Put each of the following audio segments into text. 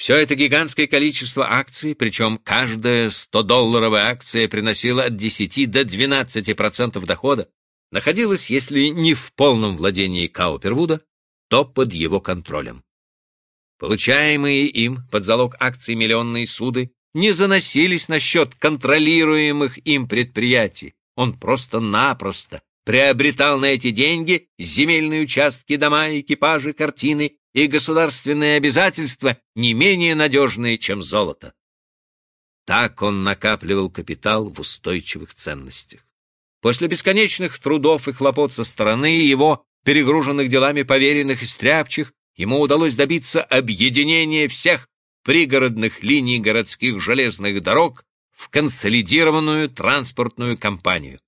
Все это гигантское количество акций, причем каждая 100-долларовая акция приносила от 10 до 12% дохода, находилась, если не в полном владении Каупервуда, то под его контролем. Получаемые им под залог акций миллионные суды не заносились на счет контролируемых им предприятий. Он просто-напросто приобретал на эти деньги земельные участки, дома, экипажи, картины и государственные обязательства не менее надежные, чем золото. Так он накапливал капитал в устойчивых ценностях. После бесконечных трудов и хлопот со стороны его, перегруженных делами поверенных и стряпчих, ему удалось добиться объединения всех пригородных линий городских железных дорог в консолидированную транспортную компанию.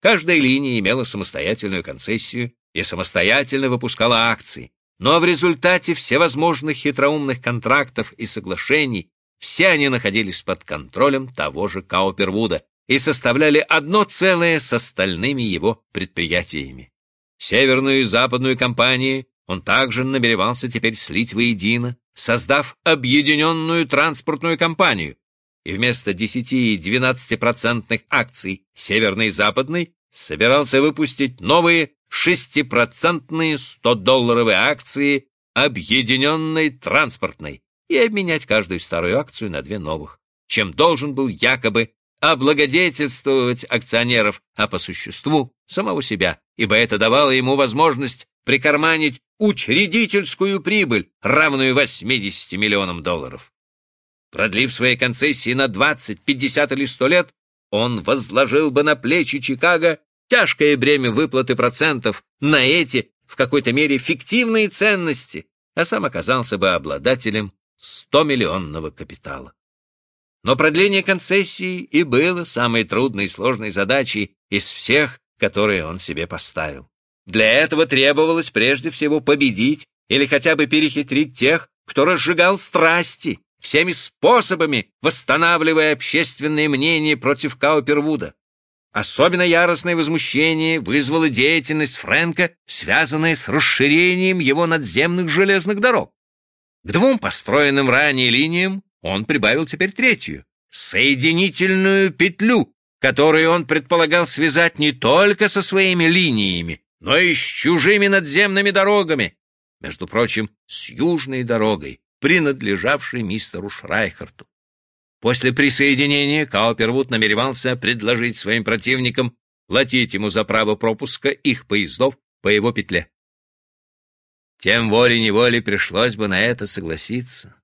Каждая линия имела самостоятельную концессию и самостоятельно выпускала акции, но в результате всевозможных хитроумных контрактов и соглашений все они находились под контролем того же Каупервуда и составляли одно целое с остальными его предприятиями. Северную и западную компании он также намеревался теперь слить воедино, создав объединенную транспортную компанию, и вместо 10 и 12% акций северной и западной собирался выпустить новые шестипроцентные 100-долларовые акции объединенной транспортной и обменять каждую старую акцию на две новых, чем должен был якобы облагодетельствовать акционеров, а по существу самого себя, ибо это давало ему возможность прикарманить учредительскую прибыль, равную 80 миллионам долларов. Продлив свои концессии на 20, 50 или 100 лет, он возложил бы на плечи Чикаго тяжкое бремя выплаты процентов на эти, в какой-то мере, фиктивные ценности, а сам оказался бы обладателем 100-миллионного капитала. Но продление концессии и было самой трудной и сложной задачей из всех, которые он себе поставил. Для этого требовалось прежде всего победить или хотя бы перехитрить тех, кто разжигал страсти, всеми способами восстанавливая общественное мнение против Каупервуда. Особенно яростное возмущение вызвала деятельность Фрэнка, связанная с расширением его надземных железных дорог. К двум построенным ранее линиям он прибавил теперь третью — соединительную петлю, которую он предполагал связать не только со своими линиями, но и с чужими надземными дорогами, между прочим, с южной дорогой, принадлежавшей мистеру Шрайхарту. После присоединения Каупервуд намеревался предложить своим противникам платить ему за право пропуска их поездов по его петле. Тем волей-неволей пришлось бы на это согласиться,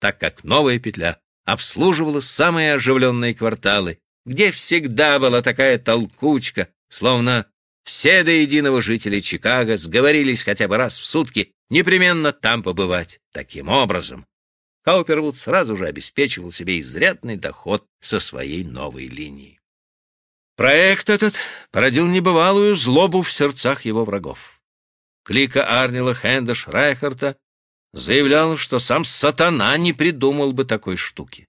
так как новая петля обслуживала самые оживленные кварталы, где всегда была такая толкучка, словно все до единого жители Чикаго сговорились хотя бы раз в сутки непременно там побывать. Таким образом, Каупервуд сразу же обеспечивал себе изрядный доход со своей новой линии. Проект этот породил небывалую злобу в сердцах его врагов. Клика Арнила Хенда Шрайхарта заявлял, что сам сатана не придумал бы такой штуки.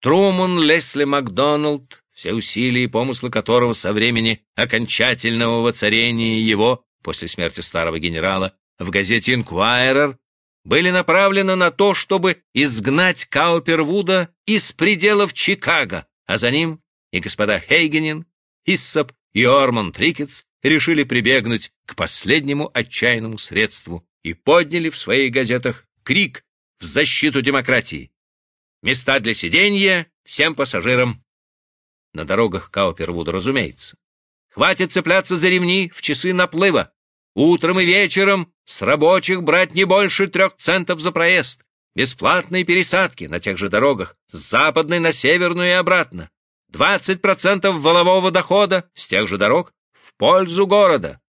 Труман Лесли Макдоналд, все усилия и помыслы которого со времени окончательного воцарения его, после смерти старого генерала, в газете «Инквайрер» были направлены на то, чтобы изгнать Каупервуда из пределов Чикаго, а за ним и господа Хейгенин, Иссоп и Орман Трикетс решили прибегнуть к последнему отчаянному средству и подняли в своих газетах крик в защиту демократии. Места для сиденья всем пассажирам. На дорогах Каупервуда, разумеется. Хватит цепляться за ремни в часы наплыва. Утром и вечером с рабочих брать не больше трех центов за проезд. Бесплатные пересадки на тех же дорогах с западной на северную и обратно. 20% волового дохода с тех же дорог в пользу города.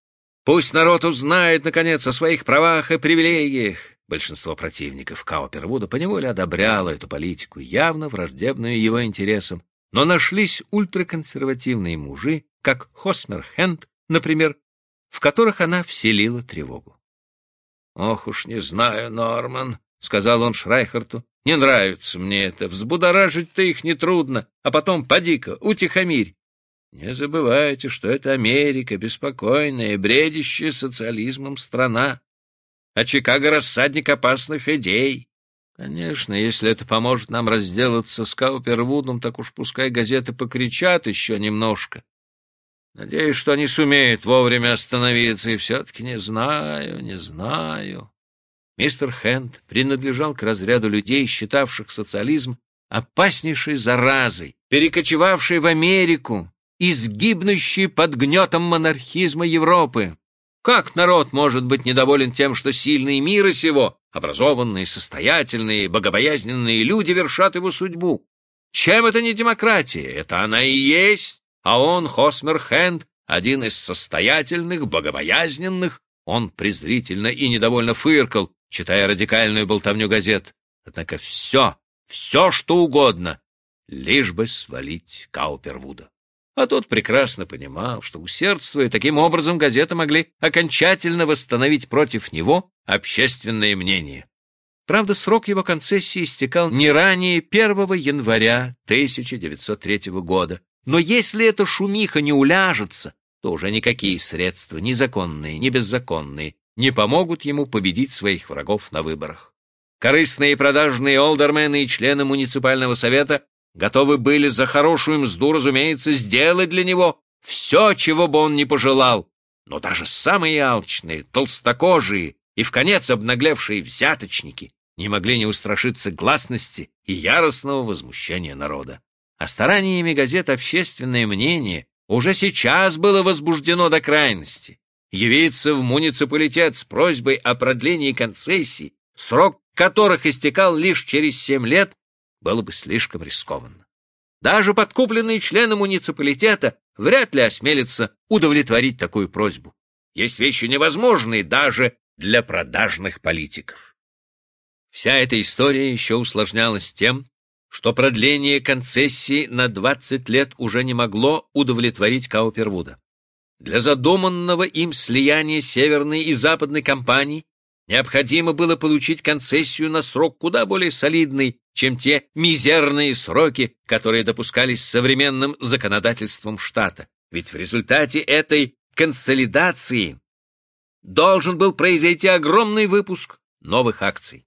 Пусть народ узнает, наконец, о своих правах и привилегиях. Большинство противников Каупервуда поневоле одобряло эту политику, явно враждебную его интересам, но нашлись ультраконсервативные мужи, как Хосмер Хенд, например, в которых она вселила тревогу. «Ох уж не знаю, Норман», — сказал он Шрайхарту, — «не нравится мне это, взбудоражить-то их нетрудно, а потом поди-ка, утихомирь. Не забывайте, что это Америка, беспокойная, бредящая социализмом страна, а Чикаго — рассадник опасных идей. Конечно, если это поможет нам разделаться с Каупервудом, так уж пускай газеты покричат еще немножко. Надеюсь, что они сумеют вовремя остановиться, и все-таки не знаю, не знаю. Мистер Хэнд принадлежал к разряду людей, считавших социализм опаснейшей заразой, перекочевавшей в Америку и сгибнущей под гнетом монархизма Европы. Как народ может быть недоволен тем, что сильные мира сего, образованные, состоятельные, богобоязненные люди вершат его судьбу? Чем это не демократия? Это она и есть. А он, Хосмер Хэнд, один из состоятельных, богобоязненных, он презрительно и недовольно фыркал, читая радикальную болтовню газет. Однако все, все что угодно, лишь бы свалить Каупервуда. А тот прекрасно понимал, что, усердствуя таким образом, газеты могли окончательно восстановить против него общественное мнение. Правда, срок его концессии истекал не ранее 1 января 1903 года. Но если эта шумиха не уляжется, то уже никакие средства, ни законные, ни беззаконные, не помогут ему победить своих врагов на выборах. Корыстные и продажные олдермены и члены муниципального совета готовы были за хорошую мзду, разумеется, сделать для него все, чего бы он ни пожелал. Но даже самые алчные, толстокожие и в конец обнаглевшие взяточники не могли не устрашиться гласности и яростного возмущения народа. А стараниями газет общественное мнение уже сейчас было возбуждено до крайности. Явиться в муниципалитет с просьбой о продлении концессий, срок которых истекал лишь через семь лет, было бы слишком рискованно. Даже подкупленные члены муниципалитета вряд ли осмелятся удовлетворить такую просьбу. Есть вещи невозможные даже для продажных политиков. Вся эта история еще усложнялась тем, что продление концессии на 20 лет уже не могло удовлетворить Каупервуда. Для задуманного им слияния северной и западной компаний необходимо было получить концессию на срок куда более солидный, чем те мизерные сроки, которые допускались современным законодательством штата. Ведь в результате этой консолидации должен был произойти огромный выпуск новых акций.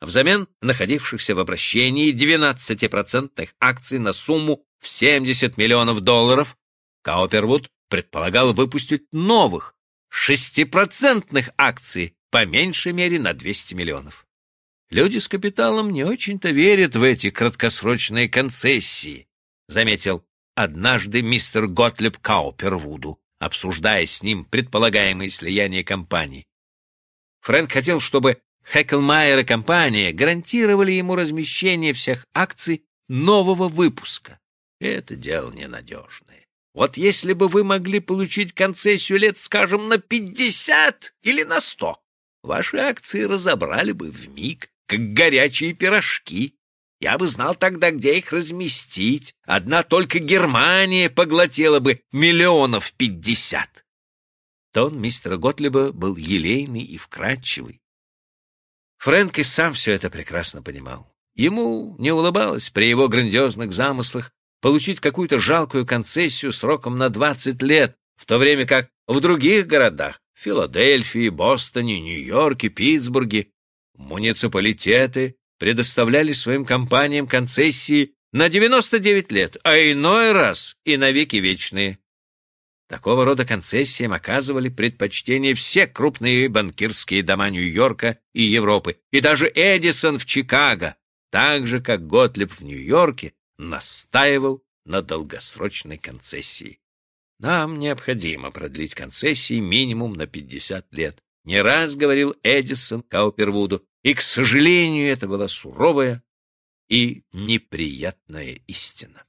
Взамен находившихся в обращении 12% акций на сумму в 70 миллионов долларов, Каупервуд предполагал выпустить новых 6% акций по меньшей мере на 200 миллионов. Люди с капиталом не очень-то верят в эти краткосрочные концессии, заметил однажды мистер Готлеб Каупервуду, обсуждая с ним предполагаемое слияние компаний. Фрэнк хотел, чтобы Хекклмайер и компания гарантировали ему размещение всех акций нового выпуска. Это дело ненадежное. Вот если бы вы могли получить концессию лет, скажем, на пятьдесят или на сто, ваши акции разобрали бы в миг, как горячие пирожки. Я бы знал тогда, где их разместить. Одна только Германия поглотила бы миллионов пятьдесят. Тон мистера Готлиба был елейный и вкрадчивый. Фрэнк и сам все это прекрасно понимал. Ему не улыбалось при его грандиозных замыслах получить какую-то жалкую концессию сроком на 20 лет, в то время как в других городах — Филадельфии, Бостоне, Нью-Йорке, Питтсбурге Муниципалитеты предоставляли своим компаниям концессии на 99 лет, а иной раз и на веки вечные. Такого рода концессиям оказывали предпочтение все крупные банкирские дома Нью-Йорка и Европы, и даже Эдисон в Чикаго, так же, как Готлеб в Нью-Йорке, настаивал на долгосрочной концессии. Нам необходимо продлить концессии минимум на 50 лет. Не раз говорил Эдисон Каупервуду, и, к сожалению, это была суровая и неприятная истина.